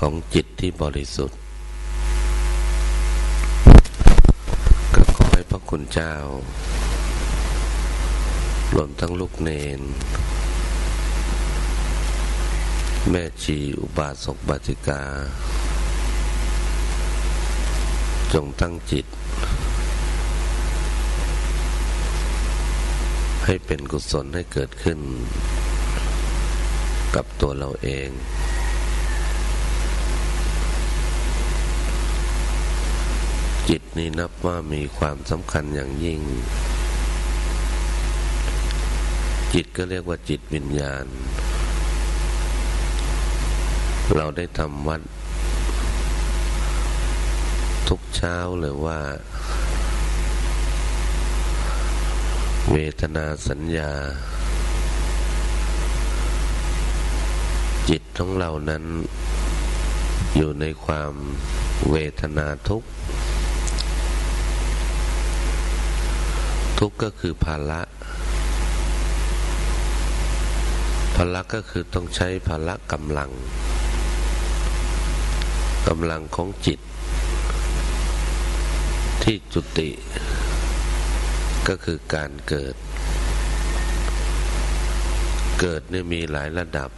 ของจิตที่บริสุทธิ์ก็ขอให้พระคุณเจ้ารวมทั้งลูกเนน แม่ชีอุบาสกบาติกา จงตั้งจิต ให้เป็นกุศลให้เกิดขึ้น กับตัวเราเอง จิตนี้นับว่ามีความสำคัญอย่างยิ่ง จิตก็เรียกว่าจิตวิญญาณ เราได้ทำวัด ทุกเช้าหรือว่า เวทนาสัญญา จิตของเรานั้นอยู่ในความเวทนาทุกข์ ทุกข์ก็คือภาระภาระก็คือต้องใช้ภาระกำลังกำลังของจิต ที่จุติ ก็คือการเกิด เกิดเนี่ยมีหลายระดับ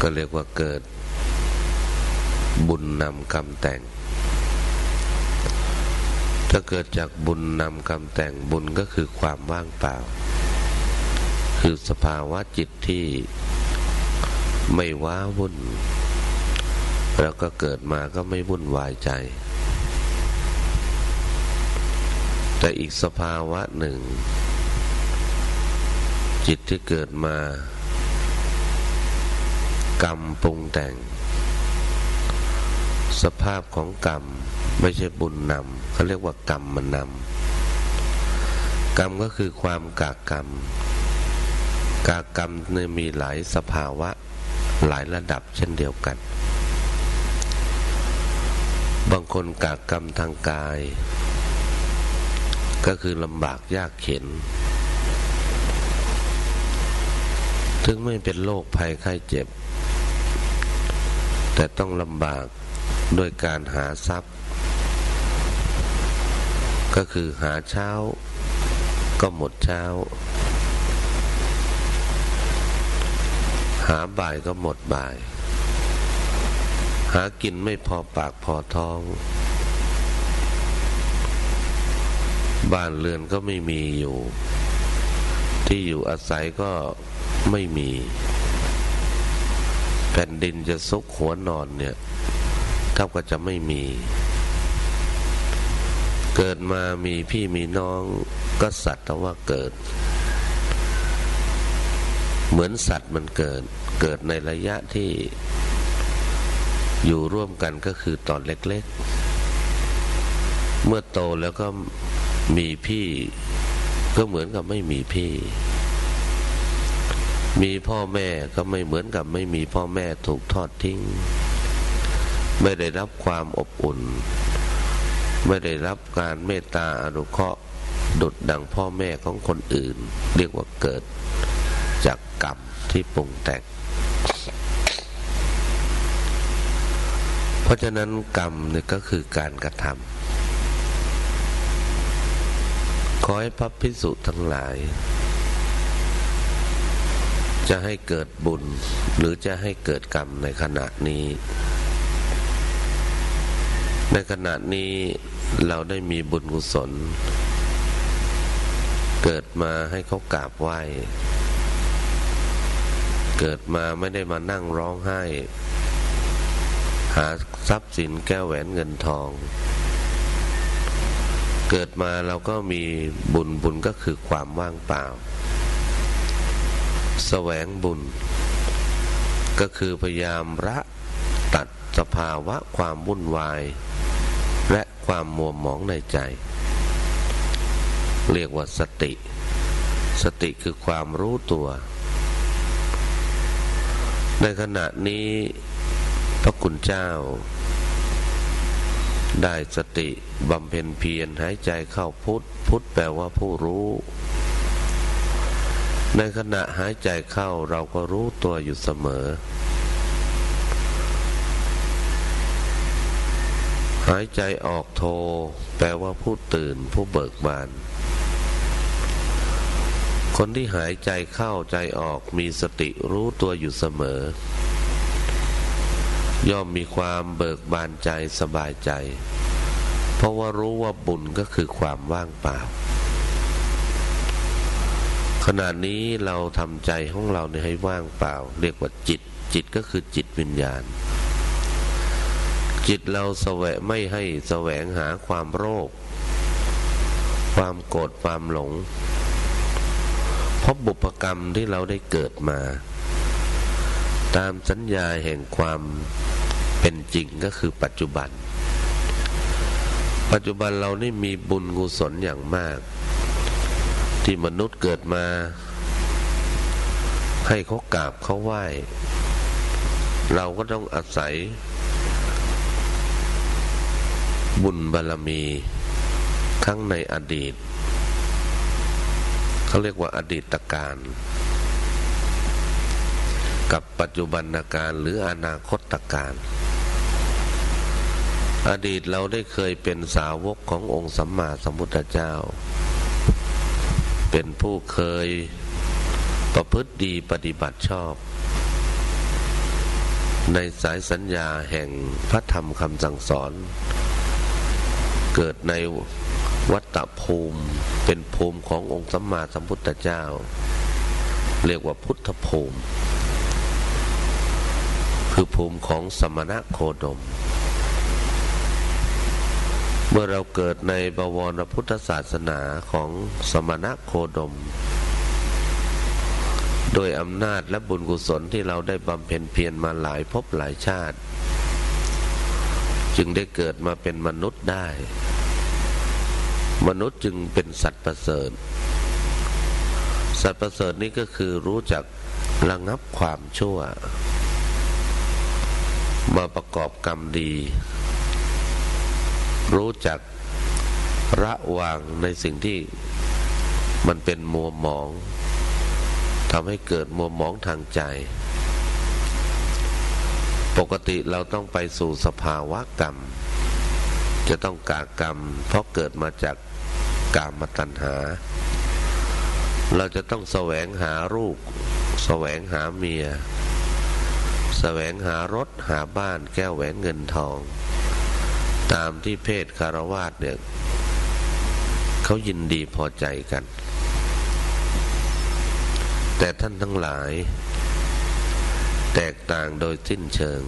ก็เรียกว่าเกิด บุญนำกรรมแต่ง ถ้าเกิดจากบุญนำกรรมแต่งบุญก็คือความว่างเปล่า คือสภาวะจิตที่ไม่ว้าวุ่น แล้วก็เกิดมาก็ไม่วุ่นวายใจ แต่อีกสภาวะหนึ่ง จิตที่เกิดมา กรรมปรุงแต่ง สภาพของกรรมไม่ใช่บุญนำเขาเรียกว่ากรรมมันนำกรรมก็คือความกากกรรม กากกรรมเนี่ยมีหลายสภาวะหลายระดับเช่นเดียวกัน บางคนกากกรรมทางกาย ก็คือลำบากยากเข็นถึงไม่เป็นโรคภัยไข้เจ็บ แต่ต้องลำบาก โดยการหาทรัพย์ ก็คือหาเช้า ก็หมดเช้า หาบ่ายก็หมดบ่าย หากินไม่พอปากพอท้อง บ้านเรือนก็ไม่มีอยู่ ที่อยู่อาศัยก็ไม่มี แผ่นดินจะซุกหัวนอนเนี่ย เท่ากับจะไม่มี เกิดมามีพี่มีน้องก็สัตว์แต่ว่าเกิด เหมือนสัตว์มันเกิด เกิดในระยะที่ อยู่ร่วมกันก็คือตอนเล็ก ๆ เมื่อโตแล้วก็มีพี่ก็เหมือนกับไม่มีพี่ มีพ่อแม่ก็ไม่เหมือนกับไม่มีพ่อแม่ถูกทอดทิ้ง ไม่ได้รับความอบอุ่น ไม่ได้รับการเมตตาอนุเคราะห์ดุดดังพ่อแม่ของคนอื่น เรียกว่าเกิดจากกรรมที่ปรุงแต่งเพราะฉะนั้นกรรมเนี่ยก็คือการกระทำขอให้พระพิสุทั้งหลาย จะให้เกิดบุญหรือจะให้เกิดกรรมในขณะนี้ ในขณะนี้เราได้มีบุญกุศล เกิดมาให้เขากราบไหว้ เกิดมาไม่ได้มานั่งร้องไห้ หาทรัพย์สินแก้วแหวนเงินทอง เกิดมาเราก็มีบุญบุญก็คือความว่างเปล่าแสวงบุญ ก็คือพยายามระตัดสภาวะความวุ่นวาย ความมัวหมองในใจ เรียกว่าสติ สติคือความรู้ตัว ในขณะนี้พระคุณเจ้า ได้สติบำเพ็ญเพียรหายใจเข้าพุทธพุทธแปลว่าผู้รู้ ในขณะหายใจเข้าเราก็รู้ตัวอยู่เสมอ หายใจออกโท แปลว่าผู้ตื่นผู้เบิกบาน คนที่หายใจเข้าใจออกมีสติรู้ตัวอยู่เสมอ ย่อมมีความเบิกบานใจสบายใจ เพราะว่ารู้ว่าบุญก็คือความว่างเปล่า ขณะนี้เราทำใจของเราให้ว่างเปล่า เรียกว่าจิต จิตก็คือจิตวิญญาณ จิตเราแสวงไม่ให้แสวงหาความโรค ความโกรธความหลง เพราะบุพกรรมที่เราได้เกิดมา ตามสัญญาแห่งความเป็นจริงก็คือปัจจุบัน ปัจจุบันเรานี่มีบุญกุศลอย่างมาก ที่มนุษย์เกิดมา ให้เขากราบเขาไหว้ เราก็ต้องอาศัย บุญบารรมีครั้งในอดีตเขาเรียกว่าอดีตการ กับปัจจุบันการหรืออนาคตการ อดีตเราได้เคยเป็นสาวกขององค์สัมมาสัมพุทธเจ้า เป็นผู้เคยประพฤติดีปฏิบัติชอบ ในสายสัญญาแห่งพระธรรมคำสั่งสอน เกิดในวัตภูมิเป็นภูมิขององค์สัมมาสัมพุทธเจ้า เรียกว่าพุทธภูมิ คือภูมิของสมณะโคดม เมื่อเราเกิดในบวรพุทธศาสนาของสมณะโคดม โดยอำนาจและบุญกุศลที่เราได้บำเพ็ญเพียรมาหลายภพหลายชาติ จึงได้เกิดมาเป็นมนุษย์ได้ มนุษย์จึงเป็นสัตว์ประเสริฐ สัตว์ประเสริฐนี้ก็คือรู้จักระงับความชั่ว มาประกอบกรรมดี รู้จักระวางในสิ่งที่มันเป็นมัวหมองทำให้เกิดมัวหมองทางใจ ปกติเราต้องไปสู่สภาวะกรรม จะต้องกากรรม เพราะเกิดมาจากกามตัณหา เราจะต้องแสวงหารูปแสวงหาเมีย แสวงหารถหาบ้านแก้วแหวนเงินทอง ตามที่เพศคารวาสเนี่ยเขายินดีพอใจกัน แต่ท่านทั้งหลาย แตกต่างโดยสิ้นเชิง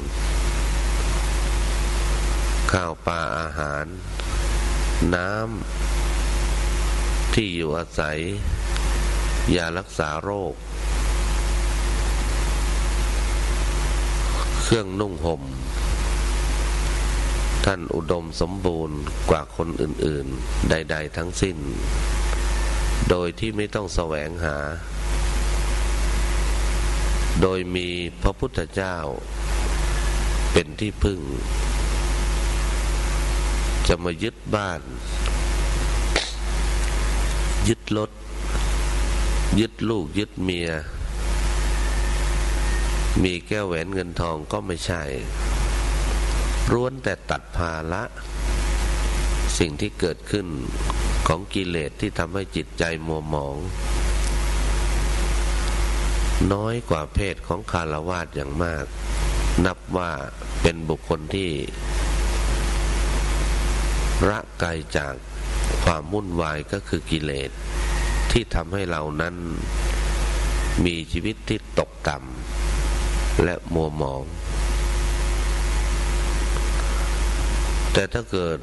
ข้าวปลาอาหาร น้ำที่อยู่อาศัยยารักษาโรค เครื่องนุ่งห่ม ท่านอุดมสมบูรณ์กว่าคนอื่น ๆ ใด ๆ ทั้งสิ้น โดยที่ไม่ต้องแสวงหา โดยมีพระพุทธเจ้าเป็นที่พึ่ง จะมายึดบ้าน ยึดรถ ยึดลูกยึดเมีย มีแก้วแหวนเงินทองก็ไม่ใช่ร้วนแต่ตัดภาละ สิ่งที่เกิดขึ้นของกิเลสที่ทำให้จิตใจมัวหมอง น้อยกว่าเพศของคารวาสอย่างมาก นับว่าเป็นบุคคลที่ระไกลจากความวุ่นวายก็คือกิเลส ที่ทำให้เรานั้นมีชีวิตที่ตกต่ำและมัวหมอง แต่ถ้าเกิด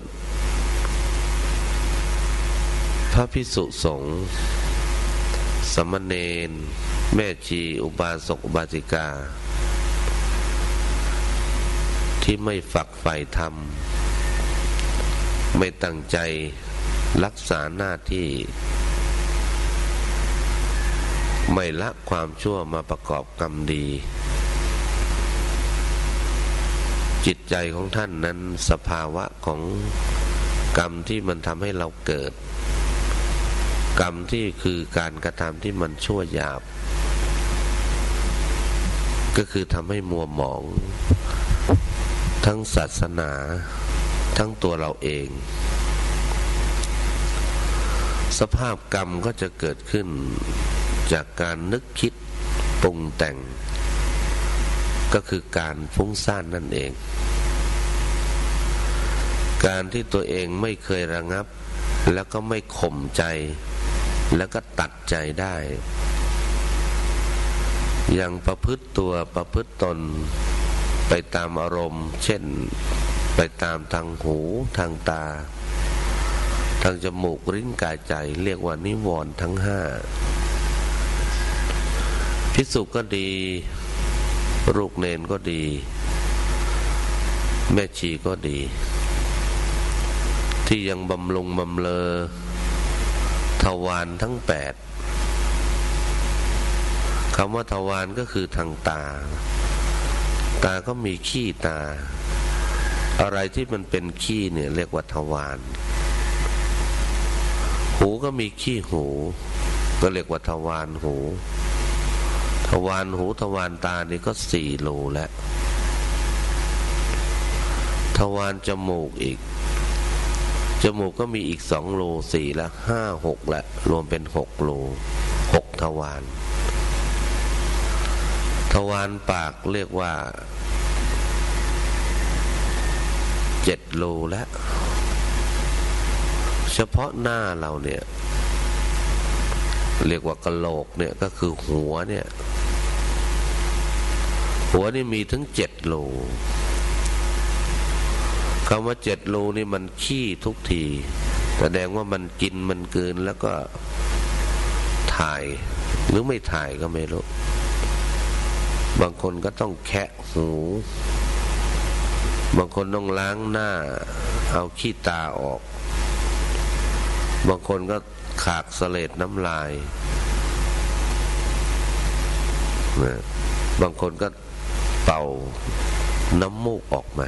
พระพิสุสงฆ์สมณเณร แม่ชีอุบาสกอุบาสิกา ที่ไม่ฝักใฝ่ธรรม ไม่ตั้งใจรักษาหน้าที่ ไม่ละความชั่วมาประกอบกรรมดี จิตใจของท่านนั้นสภาวะของกรรมที่มันทำให้เราเกิด กรรมที่คือการกระทำที่มันชั่วหยาบ ก็คือทำให้มัวหมอง ทั้งศาสนา ทั้งตัวเราเอง สภาพกรรมก็จะเกิดขึ้นจากการนึกคิดปรุงแต่ง ก็คือการฟุ้งซ่านนั่นเอง การที่ตัวเองไม่เคยระงับ แล้วก็ไม่ข่มใจ แล้วก็ตัดใจได้ ย่างประพฤติตัวประพฤติตนไปตามอารมณ์ เช่นไปตามทางหูทางตา ทางจมูกลิ้นกายใจ เรียกว่านิวรณ์ทั้งห้าพิสุก็ดี ลูกเนนก็ดี แม่ชีก็ดี ที่ยังบำรุงบำเลอทวารทั้งแปด คำว่าทวารก็คือทางตา ตาก็มีขี้ตา อะไรที่มันเป็นขี้เนี่ยเรียกว่าทวารหูก็มีขี้หู ก็เรียกว่าทวารหู ทวารหูทวารตานี่ก็สี่โลแล้ว ทวารจมูกอีก จมูกก็มีอีกสองโลสี่ละห้าหกละ รวมเป็นหกโลหกทวาร ทวารปากเรียกว่าเจ็ดโลแล้ว เฉพาะหน้าเราเนี่ย เรียกว่ากะโหลกเนี่ยก็คือหัวเนี่ย หัวนี่มีถึงเจ็ดโลคำว่าเจ็ดโลนี่มันขี้ทุกที แสดงว่ามันกินมันเกินแล้วก็ถ่ายหรือไม่ถ่ายก็ไม่รู้ บางคนก็ต้องแคะหู บางคนต้องล้างหน้า เอาขี้ตาออก บางคนก็ขากสเลดน้ำลาย บางคนก็เป่าน้ำมูกออกมา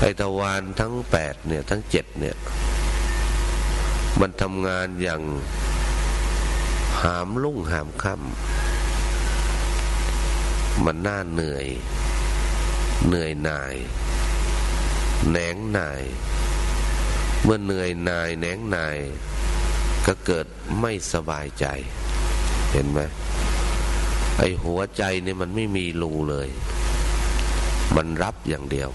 ไอตะวานทั้งแปดเนี่ย ทั้งเจ็ดเนี่ย มันทำงานอย่างหามลุ่งหามค่ำ มันน่าเหนื่อย เหนื่อยหน่าย แหนงหน่าย เมื่อเหนื่อยหน่ายแหนงหน่าย ก็เกิดไม่สบายใจ เห็นไหมไอหัวใจเนี่ยมันไม่มีรูเลย มันรับอย่างเดียว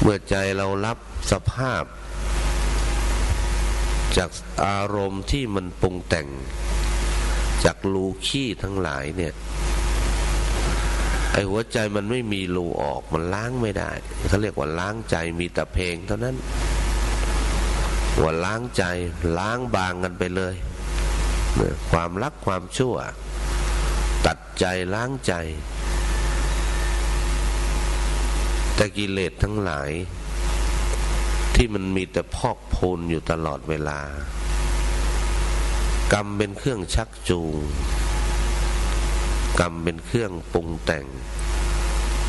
เมื่อใจเรารับสภาพ จากอารมณ์ที่มันปรุงแต่ง จากรูขี้ทั้งหลายเนี่ย ไอหัวใจมันไม่มีรูออกมันล้างไม่ได้เขาเรียกว่าล้างใจมีแต่เพลงเท่านั้นว่าล้างใจล้างบางกันไปเลย ความรักความชั่ว ตัดใจล้างใจ แต่กิเลสทั้งหลาย ที่มันมีแต่พอกพูนอยู่ตลอดเวลา กรรมเป็นเครื่องชักจูง กรรมเป็นเครื่องปรุงแต่ง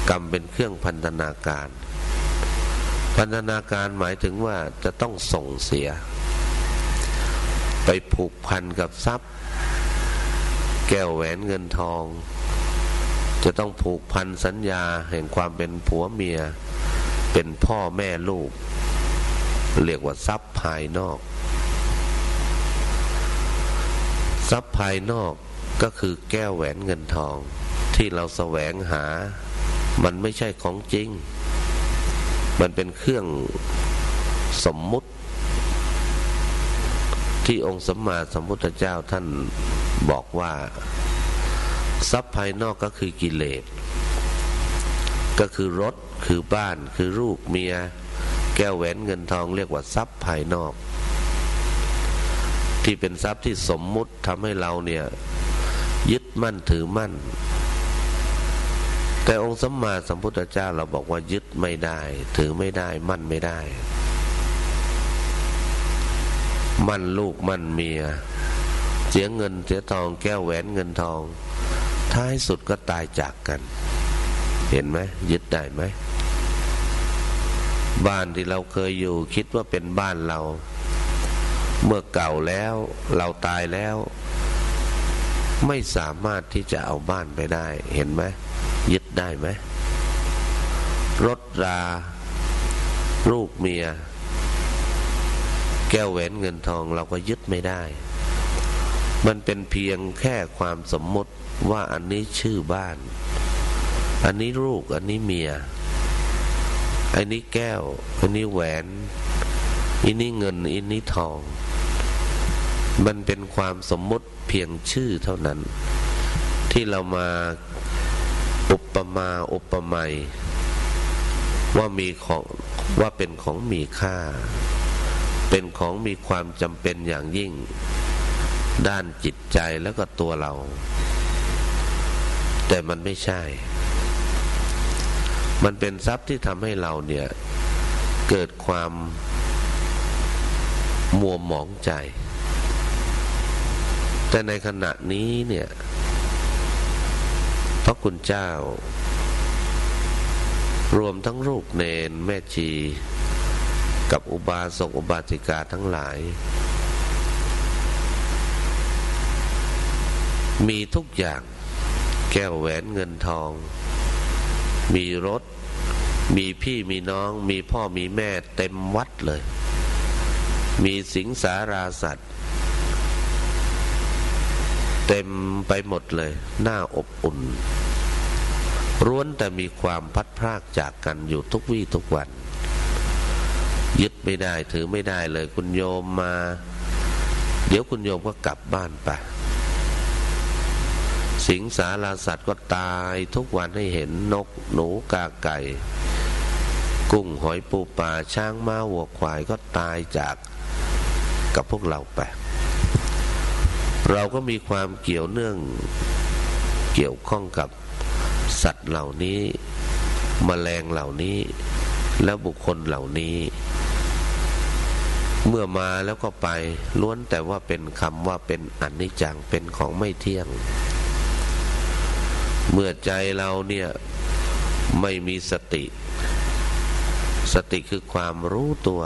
กรรมเป็นเครื่องพันธนาการ พันธนาการหมายถึงว่าจะต้องส่งเสีย ไปผูกพันกับทรัพย์ แก้วแหวนเงินทอง จะต้องผูกพันสัญญาแห่งความเป็นผัวเมีย เป็นพ่อแม่ลูก เรียกว่าทรัพย์ภายนอก ทรัพย์ภายนอก ก็คือแก้วแหวนเงินทอง ที่เราแสวงหา มันไม่ใช่ของจริง มันเป็นเครื่องสมมุติ ที่องค์สมมาสมพุทธเจ้าท่านบอกว่า ทรัพย์ภายนอกก็คือกิเลส ก็คือรถคือบ้านคือลูกเมีย แก้วแหวนเงินทองเรียกว่าทรัพย์ภายนอก ที่เป็นทรัพย์ที่สมมุติทำให้เราเนี่ย ยึดมั่นถือมั่น แต่องค์สัมมาสัมพุทธเจ้าเราบอกว่ายึดไม่ได้ ถือไม่ได้มั่นไม่ได้ มั่นลูกมั่นเมียเสียเงินเสียทองแก้วแหวนเงินทอง ท้ายสุดก็ตายจากกัน เห็นไหมยึดได้ไหมบ้านที่เราเคยอยู่คิดว่าเป็นบ้านเรา เมื่อเก่าแล้วเราตายแล้ว ไม่สามารถที่จะเอาบ้านไปได้ เห็นไหมยึดได้ไหมรถราลูกเมีย แก้วแหวนเงินทองเราก็ยึดไม่ได้ มันเป็นเพียงแค่ความสมมติว่าอันนี้ชื่อบ้าน อันนี้ลูกอันนี้เมีย อันนี้แก้ว อันนี้แหวน อันนี้เงิน อันนี้ทอง มันเป็นความสมมติเพียงชื่อเท่านั้น ที่เรามาอุปมาอุปไมยว่ามีของว่าเป็นของมีค่า เป็นของมีความจำเป็นอย่างยิ่ง ด้านจิตใจแล้วก็ตัวเรา แต่มันไม่ใช่ มันเป็นทรัพย์ที่ทำให้เราเนี่ย เกิดความมัวหมองใจ แต่ในขณะนี้เนี่ยพระคุณเจ้า รวมทั้งลูกเนนแม่ชี กับอุบาสกอุบาสิกาทั้งหลาย มีทุกอย่างแก้วแหวนเงินทอง มีรถ มีพี่มีน้อง มีพ่อมีแม่เต็มวัดเลย มีสิงสาราสัตว์ เต็มไปหมดเลย หน้าอบอุ่นร้วนแต่มีความพัดพรากจากกันอยู่ทุกวี่ทุกวัน ยึดไม่ได้ถือไม่ได้เลยคุณโยมมา เดี๋ยวคุณโยมก็กลับบ้านไป สิงสาราสัตว์ก็ตายทุกวันให้เห็นนกหนูกาไก่ กุ้งหอยปูปลาช้างม้าวัวควายก็ตายจากกับพวกเราไป เราก็มีความเกี่ยวเนื่องเกี่ยวข้องกับสัตว์เหล่านี้มแมลงเหล่านี้แล้วบุคคลเหล่านี้ เมื่อมาแล้วก็ไปล้วนแต่ว่าเป็นคำว่าเป็นอนิจจังเป็นของไม่เที่ยง เมื่อใจเราเนี่ยไม่มีสติ สติคือความรู้ตัว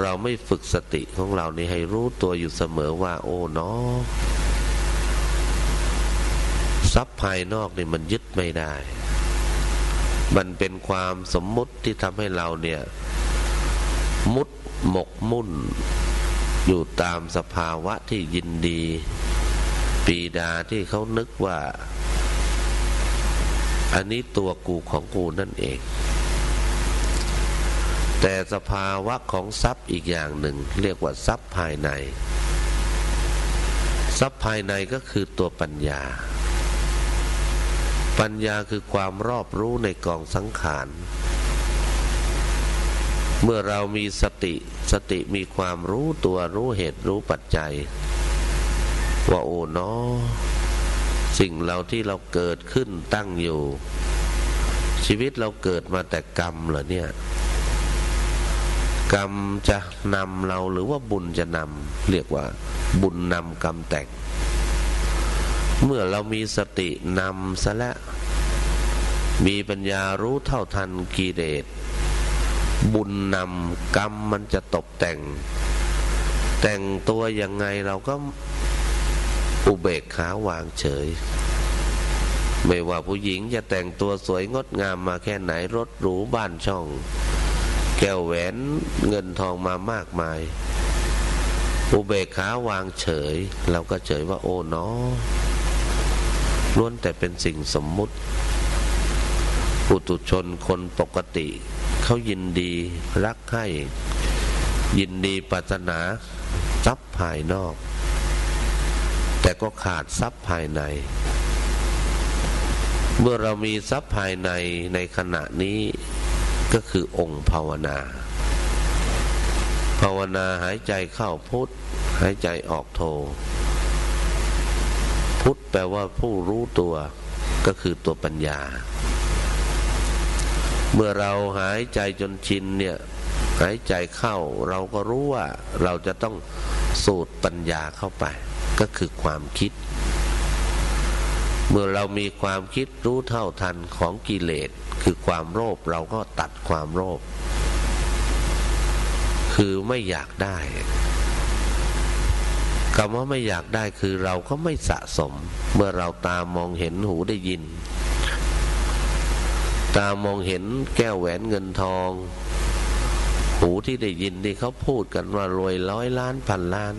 เราไม่ฝึกสติของเรานี่ให้รู้ตัวอยู่เสมอว่า โอ้เนาะทรัพย์ภายนอกนี่มันยึดไม่ได้ มันเป็นความสมมุติที่ทำให้เราเนี่ย มุดหมกมุ่น อยู่ตามสภาวะที่ยินดี ปีดาที่เขานึกว่า อันนี้ตัวกูของกูนั่นเอง แต่สภาวะของทรัพย์อีกอย่างหนึ่ง เรียกว่าทรัพย์ภายใน ทรัพย์ภายในก็คือตัวปัญญา ปัญญาคือความรอบรู้ในกองสังขารเมื่อเรามีสติสติมีความรู้ตัวรู้เหตุรู้ปัจจัย ว่าโอ้เนอสิ่งเราที่เราเกิดขึ้นตั้งอยู่ ชีวิตเราเกิดมาแต่กรรมเหรอเนี่ย กรรมจะนำเราหรือว่าบุญจะนำเรียกว่า บุญนำกรรมแต่ง เมื่อเรามีสตินำซะแล้วมีปัญญารู้เท่าทันกิเลสบุญนำกรรมมันจะตกแต่ง แต่งตัวยังไงเราก็อุเบกขาวางเฉย ไม่ว่าผู้หญิงจะแต่งตัวสวยงดงามมาแค่ไหนรถหรูบ้านช่อง แก้วแหวนเงินทองมามากมาย อุเบกขาวางเฉย เราก็เฉยว่าโอ้เนาะล้วนแต่เป็นสิ่งสมมุติปุตุชนคนปกติ เขายินดีรักให้ ยินดีปรารถนาทรัพย์ภายนอก แต่ก็ขาดทรัพย์ภายใน เมื่อเรามีทรัพย์ภายในในขณะนี้ ก็คือองค์ภาวนา ภาวนาหายใจเข้าพุทธหายใจออกโท พุทธแปลว่าผู้รู้ตัวก็คือตัวปัญญา เมื่อเราหายใจจนชินเนี่ยหายใจเข้าเราก็รู้ว่าเราจะต้องสูตรปัญญาเข้าไป ก็คือความคิด เมื่อเรามีความคิดรู้เท่าทันของกิเลส คือความโลภเราก็ตัดความโลภคือไม่อยากได้คำว่าไม่อยากได้คือเราก็ไม่สะสม เมื่อเราตามองเห็นหูได้ยิน ตามองเห็นแก้วแหวนเงินทอง หูที่ได้ยินที่เขาพูดกันว่ารวยร้อยล้านพันล้าน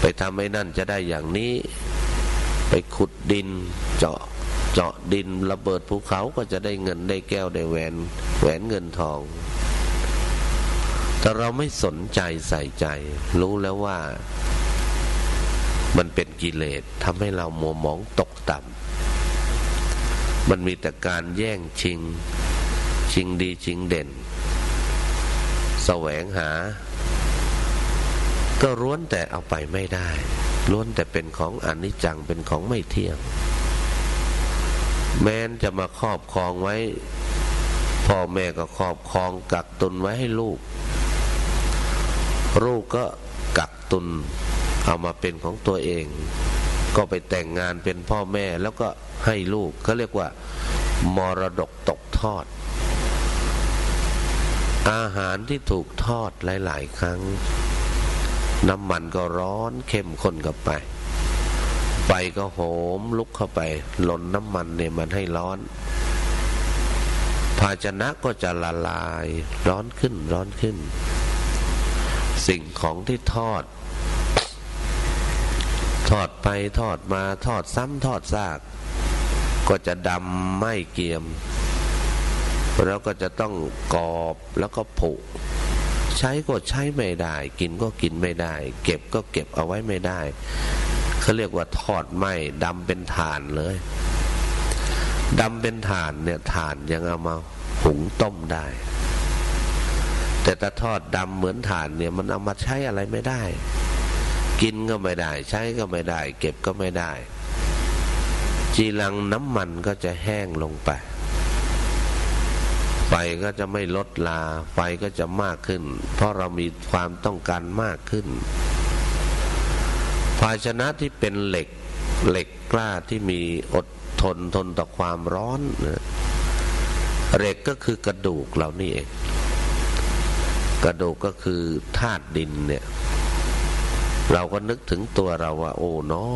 ไปทำให้นั่นจะได้อย่างนี้ ไปขุดดินเจาะเจาะดินระเบิดภูเขาก็จะได้เงินได้แก้วได้แหวนแหวนเงินทอง แต่เราไม่สนใจใส่ใจ รู้แล้วว่ามันเป็นกิเลสทำให้เรามัวหมองตกต่ำมันมีแต่การแย่งชิง ชิงดีชิงเด่นแสวงหา ก็ร้วนแต่เอาไปไม่ได้ ล้วนแต่เป็นของอนิจจังเป็นของไม่เที่ยง แม้นจะมาครอบครองไว้ พ่อแม่ก็ครอบครองกักตุนไว้ให้ลูก ลูกก็กักตุนเอามาเป็นของตัวเอง ก็ไปแต่งงานเป็นพ่อแม่แล้วก็ให้ลูกเขาเรียกว่า มรดกตกทอด อาหารที่ถูกทอดหลาย ๆ ครั้ง น้ำมันก็ร้อนเข้มข้นกับไปไฟก็โหมลุกเข้าไปหล่นน้ำมันเนี่ยมันให้ร้อน ภาชนะก็จะละลายร้อนขึ้นร้อนขึ้น สิ่งของที่ทอด ทอดไปทอดมาทอดซ้ำทอดซาก ก็จะดำไม่เกียม แล้วก็จะต้องกรอบแล้วก็ผุ ใช้ก็ใช้ไม่ได้ กินก็กินไม่ได้ เก็บก็เก็บเอาไว้ไม่ได้เขาเรียกว่าทอดไหมดำเป็นฐานเลยดำเป็นฐานเนี่ยฐานยังเอามาหุงต้มได้ แต่ถ้าทอดดำเหมือนฐานเนี่ยมันเอามาใช้อะไรไม่ได้ กินก็ไม่ได้ ใช้ก็ไม่ได้ เก็บก็ไม่ได้ จีรังน้ำมันก็จะแห้งลงไป ก็จะไม่ลดลา ไฟก็จะมากขึ้น เพราะเรามีความต้องการมากขึ้น ภาชนะที่เป็นเหล็กเหล็กกล้าที่มีอดทนทนต่อความร้อนเหล็กก็คือกระดูกเรานี่เองกระดูกก็คือธาตุดินเนี่ย เราก็นึกถึงตัวเราว่า โอ้เนาะ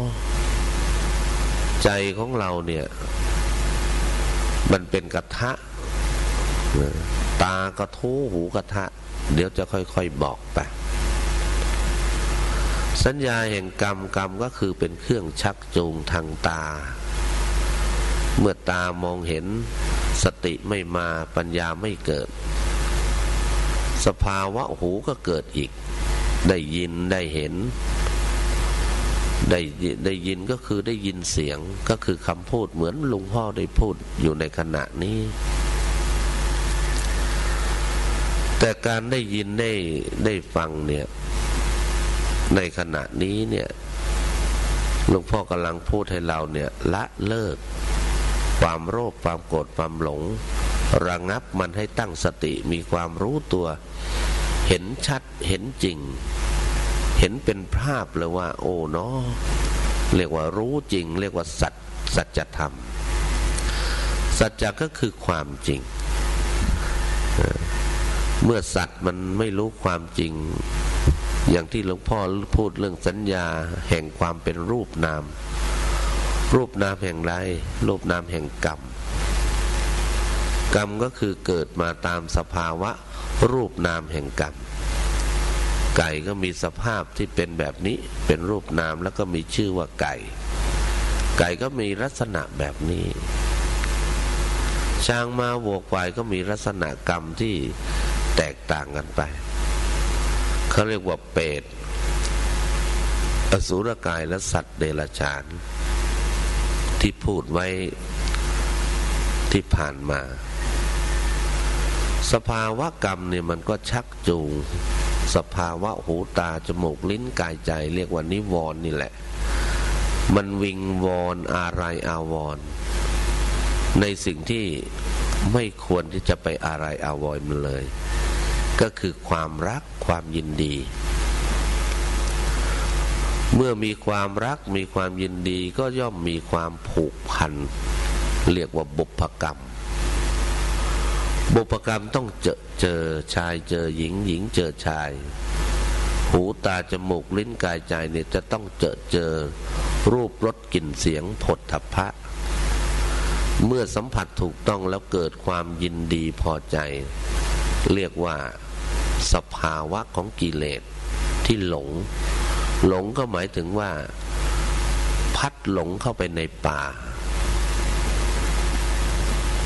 ใจของเราเนี่ย มันเป็นกระทะ ตากระทู้หูกระทะ เดี๋ยวจะค่อยๆบอกไปสัญญาแห่งกรรมกรรมก็คือเป็นเครื่องชักจูงทางตา เมื่อตามองเห็นสติไม่มาปัญญาไม่เกิด สภาวะหูก็เกิดอีก ได้ยินได้เห็น ได้ได้ยินก็คือได้ยินเสียงก็คือคำพูดเหมือนลุงพ่อได้พูดอยู่ในขณะนี้ แต่การได้ยินได้ได้ฟังเนี่ย ในขณะนี้เนี่ยหลวงพ่อกำลังพูดให้เราเนี่ย ละเลิก ความโลภความโกรธความหลง ระงับมันให้ตั้งสติมีความรู้ตัว เห็นชัดเห็นจริง เห็นเป็นภาพเลยว่า โอ้เนาะเรียกว่ารู้จริง เรียกว่าสัจสัจธรรม สัจจะก็คือความจริง เมื่อสัตว์มันไม่รู้ความจริง อย่างที่หลวงพ่อพูดเรื่องสัญญาแห่งความเป็นรูปนาม รูปนามแห่งไร รูปนามแห่งกรรม กรรมก็คือเกิดมาตามสภาวะ รูปนามแห่งกรรม ไก่ก็มีสภาพที่เป็นแบบนี้เป็นรูปนามแล้วก็มีชื่อว่าไก่ ไก่ก็มีลักษณะแบบนี้ ช้างมาวัวควายก็มีลักษณะกรรมที่ แตกต่างกันไป เขาเรียกว่าเปรตอสุรกายและสัตว์เดรัจฉาน ที่พูดไว้ที่ผ่านมา สภาวะกรรมเนี่ยมันก็ชักจูง สภาวะหูตาจมูกลิ้นกายใจเรียกว่านิวรณ์นี่แหละ มันวิงวอนอะไรอาวรณ์ในสิ่งที่ไม่ควรที่จะไปอะไรอาวอยมันเลย ก็คือความรักความยินดี เมื่อมีความรักมีความยินดีก็ย่อมมีความผูกพัน เรียกว่าบุพกรรม บุพกรรมต้องเจอเจอชายเจอหญิงหญิงเจอชาย หูตาจมูกลิ้นกายใจเนี่ยจะต้องเจอเจอรูปรสกลิ่นเสียงผลทพะเมื่อสัมผัสถูกต้องแล้วเกิดความยินดีพอใจ เรียกว่า สภาวะของกิเลสที่หลง หลงก็หมายถึงว่า พัดหลงเข้าไปในป่า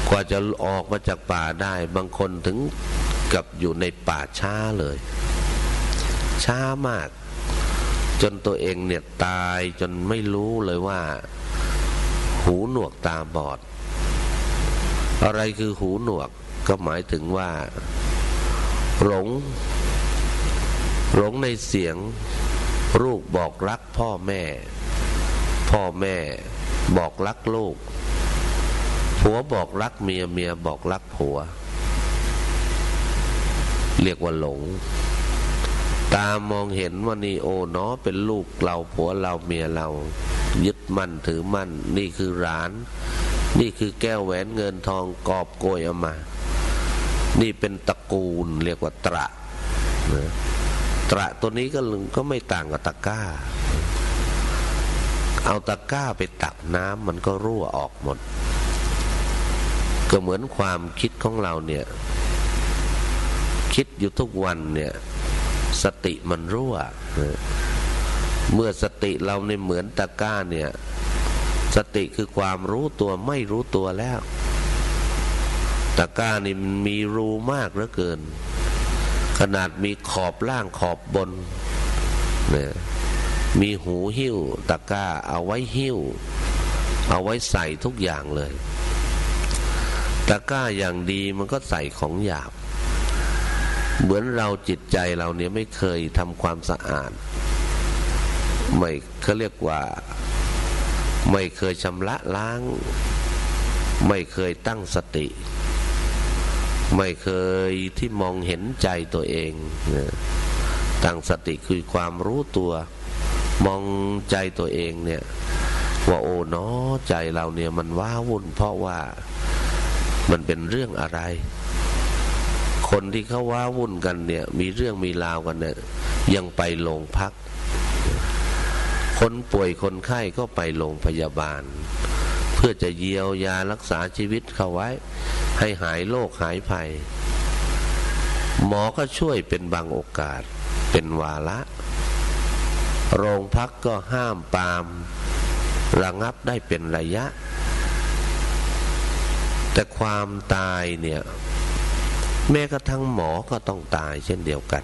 กว่าจะออกมาจากป่าได้ บางคนถึงกับอยู่ในป่าช้าเลย ช้ามาก จนตัวเองเนี่ยตายจนไม่รู้เลยว่า หูหนวกตาบอด อะไรคือหูหนวกก็หมายถึงว่า หลง หลงในเสียง ลูกบอกรักพ่อแม่ พ่อแม่บอกรักลูก ผัวบอกรักเมียเมียบอกรักผัว เรียกว่าหลง ตามองเห็นว่านี่โอ้เนาะเป็นลูกเราผัวเราเมียเรา ยึดมั่นถือมั่น นี่คือร้าน นี่คือแก้วแหวนเงินทองกอบโกยเอามา นี่เป็นตระกูลเรียกว่าตระนะตระตัวนี้ก็ก็ไม่ต่างกับตะก้า เอาตะก้าไปตักน้ำมันก็รั่วออกหมด ก็เหมือนความคิดของเราเนี่ย คิดอยู่ทุกวันเนี่ย สติมันรั่วนะเมื่อสติเราในเหมือนตะก้าเนี่ย สติคือความรู้ตัวไม่รู้ตัวแล้ว ตะก้านี่มันมีรูมากเหลือเกิน ขนาดมีขอบล่างขอบบนเนี่ยมีหูหิ้วตะก้าเอาไว้หิ้ว เอาไว้ใส่ทุกอย่างเลย ตะก้าอย่างดีมันก็ใส่ของหยาบ เหมือนเราจิตใจเราเนี่ยไม่เคยทำความสะอาด ไม่เขาเรียกว่า ไม่เคยชำระล้าง ไม่เคยตั้งสติ ไม่เคยที่มองเห็นใจตัวเองนะตั้งสติคือความรู้ตัว มองใจตัวเองเนี่ย ว่าโอ้เนาะใจเราเนี่ยมันว้าวุ่นเพราะว่ามันเป็นเรื่องอะไร คนที่เขาว้าวุ่นกันเนี่ย มีเรื่องมีราวกันเนี่ย ยังไปโรงพัก คนป่วยคนไข้ก็ไปโรงพยาบาล พื่อจะเยียวยารักษาชีวิตเขาไว้ ให้หายโรคหายภัย หมอก็ช่วยเป็นบางโอกาสเป็นวาระ โรงพักก็ห้ามปามระงับได้เป็นระยะ แต่ความตายเนี่ย แม้กระทั่งหมอก็ต้องตายเช่นเดียวกัน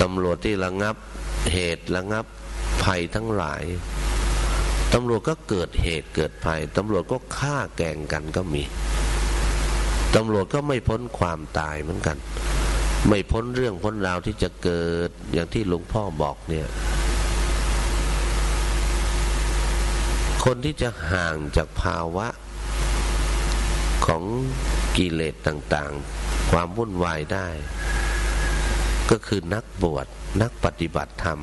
ตำรวจที่ระงับเหตุระงับภัยทั้งหลาย ตำรวจก็เกิดเหตุเกิดภัยตำรวจก็ฆ่าแกงกันก็มีตำรวจก็ไม่พ้นความตายเหมือนกัน ไม่พ้นเรื่องพ้นราวที่จะเกิดอย่างที่หลวงพ่อบอกเนี่ย คนที่จะห่างจากภาวะของกิเลสต่างๆ ความวุ่นวายได้ ก็คือนักบวชนักปฏิบัติธรรม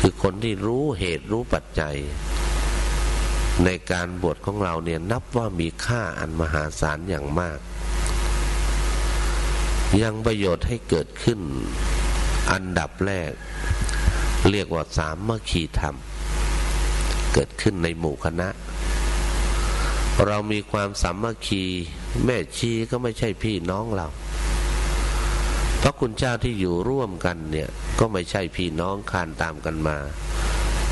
คือคนที่รู้เหตุรู้ปัจจัย ในการบวชของเราเนี่ยนับว่ามีค่าอันมหาศาลอย่างมาก ยังประโยชน์ให้เกิดขึ้น อันดับแรก เรียกว่าสามมคีธรรม เกิดขึ้นในหมู่คณะ เรามีความสามัคคี แม่ชีก็ไม่ใช่พี่น้องเราพระคุณเจ้าที่อยู่ร่วมกันเนี่ยก็ไม่ใช่พี่น้องคานตามกันมา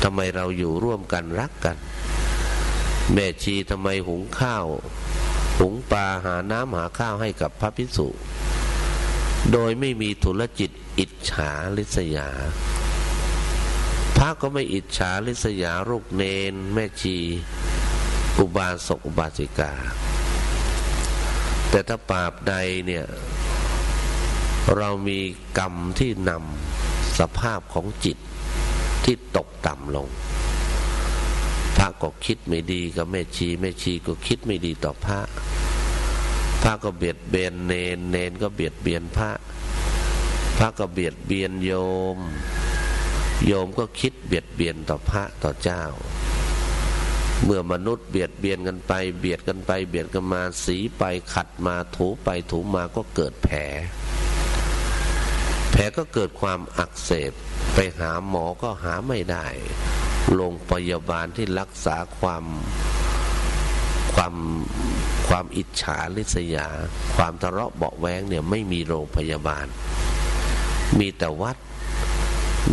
ทำไมเราอยู่ร่วมกันรักกัน แม่ชีทำไมหุงข้าว หุงปลาหาน้ำหาข้าวให้กับพระพิสุโดยไม่มีธุรจิตอิจฉาริษยา พระก็ไม่อิจฉาริษยาลูกเนน แม่ชี อุบาสกอุบาสิกา แต่ถ้าปราบใดเนี่ย เรามีกรรมที่นำสภาพของจิตที่ตกต่ำลง พระก็คิดไม่ดีกับแม่ชีแม่ชีก็คิดไม่ดีต่อพระพระก็เบียดเบียนเนนเนนก็เบียดเบียนพระ พระก็เบียดเบียนโยม โยมก็คิดเบียดเบียนต่อพระต่อเจ้า เมื่อมนุษย์เบียดเบียนกันไป เบียดกันไป เบียดกันมาสีไปขัดมาถูไปถูมาก็เกิดแผล แผลก็เกิดความอักเสบไปหาหมอก็หาไม่ได้ โรงพยาบาลที่รักษาความความความอิจฉาริษยา ความทะเลาะเบาแวงเนี่ยไม่มีโรงพยาบาล มีแต่วัด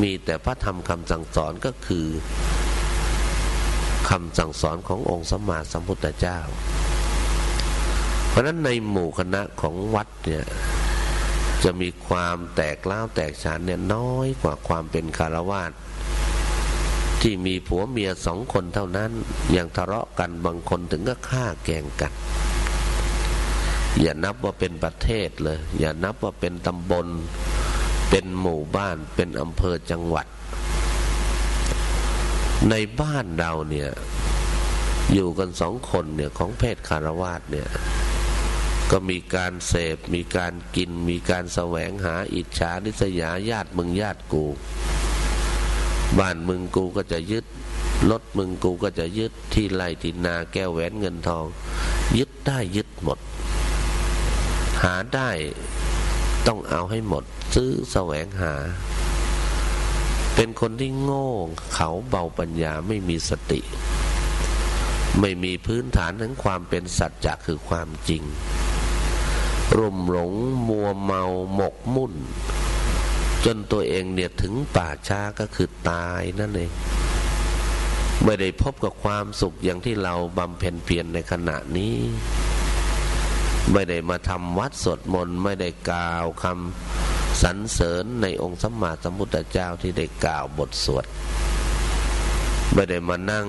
มีแต่พระธรรมคำสั่งสอนก็คือคำสั่งสอนขององค์สมมาสัมพุทธเจ้า เพราะนั้นในหมู่คณะของวัดเนี่ยจะมีความแตกเล้าแตกฉานเนี่ยน้อยกว่าความเป็นคารวาส ที่มีผัวเมียสองคนเท่านั้น ยังทะเลาะกันบางคนถึงก็ฆ่าแกงกัน อย่านับว่าเป็นประเทศเลย อย่านับว่าเป็นตำบล เป็นหมู่บ้าน เป็นอำเภอจังหวัด ในบ้านเราเนี่ย อยู่กันสองคนเนี่ยของเพศคารวาสเนี่ยก็มีการเสพ มีการกิน มีการแสวงหาอิจฉานิสยาญาติมึงญาติกู บ้านมึงกูก็จะยึดรถมึงกูก็จะยึดที่ไร่ที่นาแก้วแหวนเงินทอง ยึดได้ยึดหมด หาได้ต้องเอาให้หมด ซื้อแสวงหา เป็นคนที่โง่เขาเบาปัญญาไม่มีสติ ไม่มีพื้นฐานทั้งความเป็นสัจจะคือความจริง รุ่มหลงมัวเมาหมกมุ่น จนตัวเองเนี่ยถึงป่าช้าก็คือตายนั่นเองไม่ได้พบกับความสุขอย่างที่เราบำเพ็ญเพียรในขณะนี้ ไม่ได้มาทำวัดสวดมนต์ไม่ได้กล่าวคำสรรเสริญในองค์สัมมาสัมพุทธเจ้าที่ได้กล่าวบทสวด ไม่ได้มานั่ง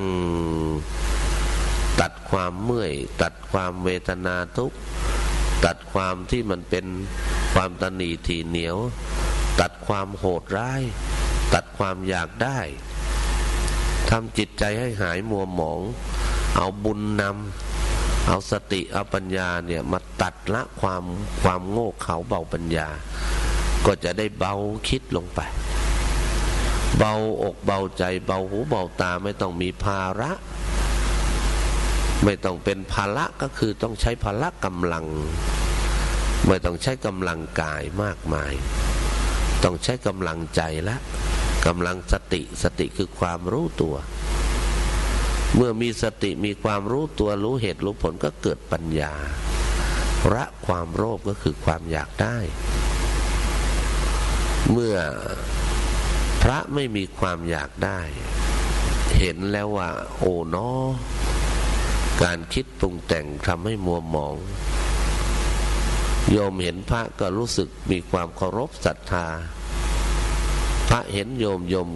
ตัดความเมื่อย ตัดความเวทนาทุกตัดความที่มันเป็นความตนีทีเหนียว ตัดความโหดร้าย ตัดความอยากได้ทำจิตใจให้หายมัวหมอง เอาบุญนำเอาสติเอาปัญญาเนี่ยมาตัดละความความโง่เขลาเบาปัญญา ก็จะได้เบาคิดลงไป เบาอกเบาใจเบาหูเบาตาไม่ต้องมีภาระ ไม่ต้องเป็นภาระก็คือต้องใช้พละกำลัง ไม่ต้องใช้กำลังกายมากมาย ต้องใช้กำลังใจละกำลังสติสติคือความรู้ตัว เมื่อมีสติมีความรู้ตัวรู้เหตุรู้ผลก็เกิดปัญญาระความโลภก็คือความอยากได้ เมื่อพระไม่มีความอยากได้ เห็นแล้วว่า โอ้นอการคิดปรุงแต่งทำให้มัวหมองโยมเห็นพระก็รู้สึกมีความเคารพศรัทธา พระเห็นโยมโยม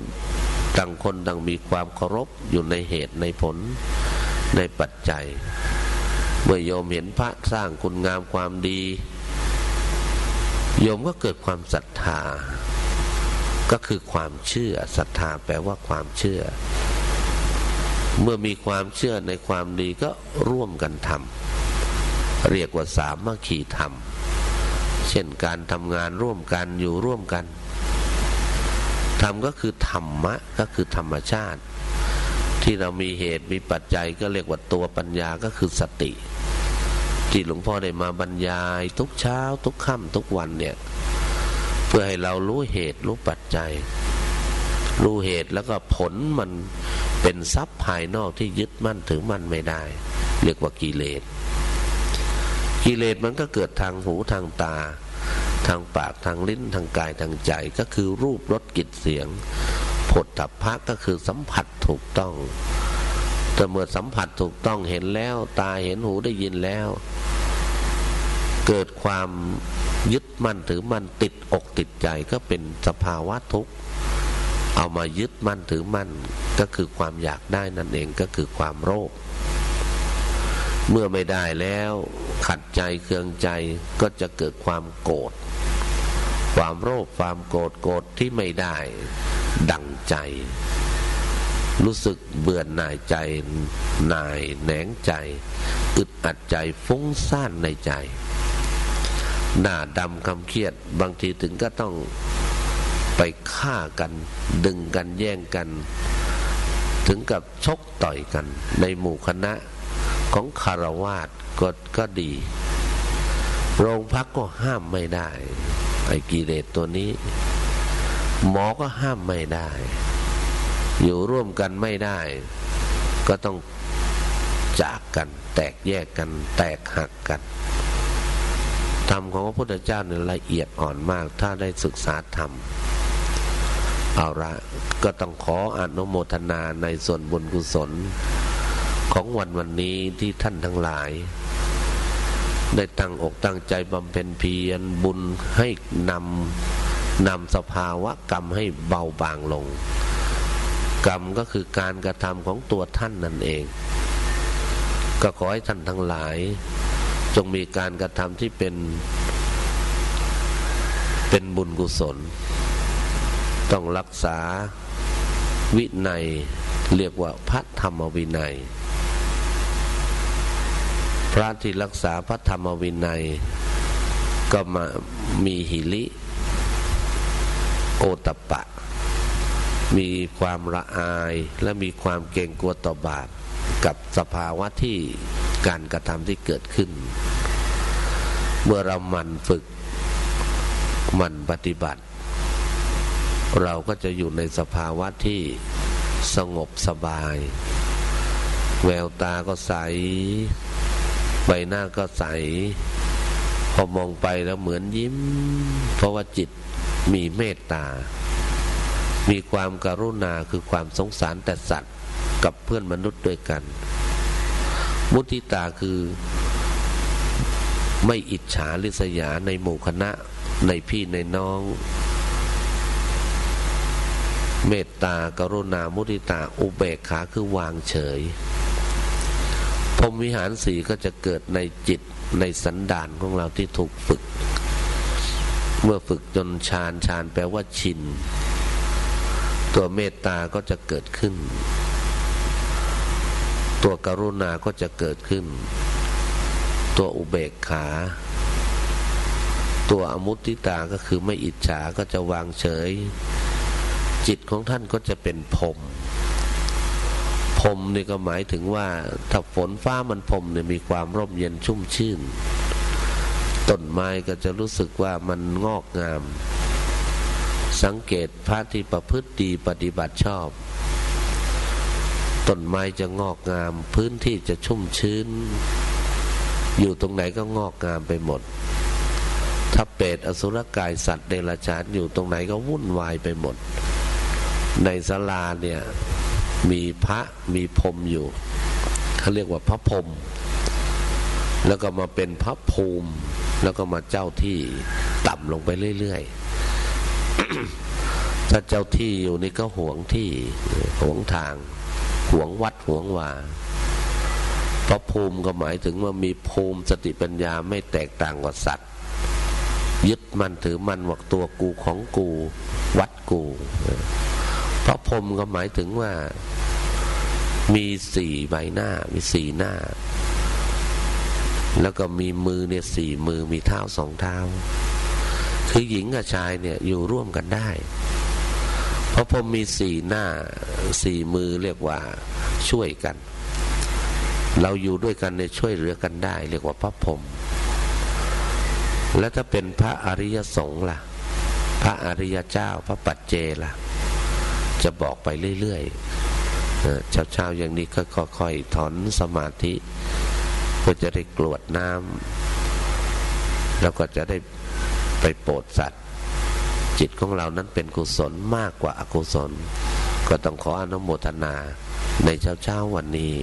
ต่างคนต่างมีความเคารพอยู่ในเหตุในผลในปัจจัย เมื่อโยมเห็นพระสร้างคุณงามความดี โยมก็เกิดความศรัทธา ก็คือความเชื่อศรัทธาแปลว่าความเชื่อ เมื่อมีความเชื่อในความดีก็ร่วมกันทำเรียกว่าสามัคคีธรรม เช่นการทำงานร่วมกันอยู่ร่วมกัน ธรรมก็คือธรรมะก็คือธรรมชาติ ที่เรามีเหตุมีปัจจัยก็เรียกว่าตัวปัญญาก็คือสติ ที่หลวงพ่อได้มาบรรยายทุกเช้า ทุกค่ำทุกวันเนี่ย เพื่อให้เรารู้เหตุรู้ปัจจัย รู้เหตุแล้วก็ผลมันเป็นทรัพย์ภายนอกที่ยึดมั่นถือมั่นไม่ได้ เรียกว่ากิเลสกิเลสมันก็เกิดทางหูทางตา ทางปากทางลิ้นทางกายทางใจก็คือรูปรสกลิ่นเสียงผลถับพักก็คือสัมผัสถูกต้องแต่เมื่อสัมผัสถูกต้องเห็นแล้ว ตาเห็นหูได้ยินแล้ว เกิดความยึดมั่นถือมั่นติดอกติดใจก็เป็นสภาวะทุกข์เอามายึดมั่นถือมั่นก็คือความอยากได้นั่นเองก็คือความโลภ เมื่อไม่ได้แล้วขัดใจเคืองใจก็จะเกิดความโกรธความโลภความโกรธโกรธที่ไม่ได้ ดังใจ รู้สึกเบื่อหน่ายใจหน่ายแหนงใจ อึดอัดใจฟุ้งซ่านในใจ หน้าดำคำเครียดบางทีถึงก็ต้องไปฆ่ากัน ดึงกันแย่งกัน ถึงกับชกต่อยกันในหมู่คณะ ของคารวาสก็ก็ดี โรงพักก็ห้ามไม่ได้ ไอ้กิเลสตัวนี้ หมอก็ห้ามไม่ได้ อยู่ร่วมกันไม่ได้ ก็ต้องจากกัน แตกแยกกัน แตกหักกันธรรมของพระพุทธเจ้าเนี่ยละเอียดอ่อนมาก ถ้าได้ศึกษาธรรมเอาละก็ต้องขออนุโมทนาในส่วนบุญกุศล ของวันวันนี้ที่ท่านทั้งหลาย ได้ตั้งอกตั้งใจบำเพ็ญเพียรบุญให้นำนำสภาวะกรรมให้เบาบางลง กรรมก็คือการกระทำของตัวท่านนั่นเอง ก็ขอให้ท่านทั้งหลาย จงมีการกระทำที่เป็น เป็นบุญกุศล ต้องรักษาวินัยเรียกว่าพระธรรมวินัย พระที่รักษาพระธรรมวินัย ก็มามีหิริโอตปะ มีความละอายและมีความเกรงกลัวต่อบาปกับสภาวะที่การกระทำที่เกิดขึ้น เมื่อเราหมั่นฝึกหมั่นปฏิบัติ เราก็จะอยู่ในสภาวะที่สงบสบาย แววตาก็ใส ใบหน้าก็ใส พอมองไปแล้วเหมือนยิ้ม เพราะว่าจิตมีเมตตา มีความการุณาคือความสงสารแต่สัตว์กับเพื่อนมนุษย์ด้วยกัน มุติตาคือไม่อิจฉาริษยาในหมู่คณะในพี่ในน้อง เมตตากรุณามุติตาอุเบกขาคือวางเฉย พรมวิหารสีก็จะเกิดในจิตในสันดานของเราที่ถูกฝึก เมื่อฝึกจนฌานฌานแปลว่าชิน ตัวเมตตาก็จะเกิดขึ้น ตัวกรุณาก็จะเกิดขึ้น ตัวอุเบกขา ตัวอมุติตาก็คือไม่อิจฉาก็จะวางเฉย จิตของท่านก็จะเป็นพรม พรมนี่ก็หมายถึงว่าถ้าฝนฟ้ามันพรมเนี่ยมีความร่มเย็นชุ่มชื่นต้นไม้ก็จะรู้สึกว่ามันงอกงาม สังเกตพระที่ประพฤติดีปฏิบัติชอบต้นไม้จะงอกงาม พื้นที่จะชุ่มชื้น อยู่ตรงไหนก็งอกงามไปหมด ถ้าเปรตอสุรกายสัตว์เดรัจฉานอยู่ตรงไหนก็วุ่นวายไปหมด ในศาลาเนี่ย มีพระมีพรมอยู่เขาเรียกว่าพระพรมแล้วก็มาเป็นพระภูมิ แล้วก็มาเจ้าที่ต่ำลงไปเรื่อยๆ ถ้าเจ้าที่อยู่นี่ก็หวงที่หวงทางหวงวัดหวงวาพระภูมิก็หมายถึงว่ามีภูมิสติปัญญาไม่แตกต่างกับสัตว์ ยึดมันถือมันว่าตัวกูของกู วัดกู พระพรมก็หมายถึงว่ามีสี่ใบหน้า มีสี่หน้า แล้วก็มีมือเนี่ยสี่มือมีเท้าสองเท้า คือหญิงกับชายเนี่ยอยู่ร่วมกันได้ เพราะพรมมีสี่หน้าสี่มือเรียกว่าช่วยกัน เราอยู่ด้วยกันในช่วยเหลือกันได้ เรียกว่าพระพรมและถ้าเป็นพระอริยสงฆ์ล่ะ พระอริยเจ้า พระปัจเจล่ะ จะบอกไปเรื่อยๆเช้าๆอย่างนี้ก็ค่อยๆถอนสมาธิเพื่อจะได้กรวดน้ำแล้วก็จะได้ไปโปรดสัตว์ จิตของเรานั้นเป็นกุศลมากกว่าอกุศล ก็ต้องขออนุโมทนาในเช้าๆวันนี้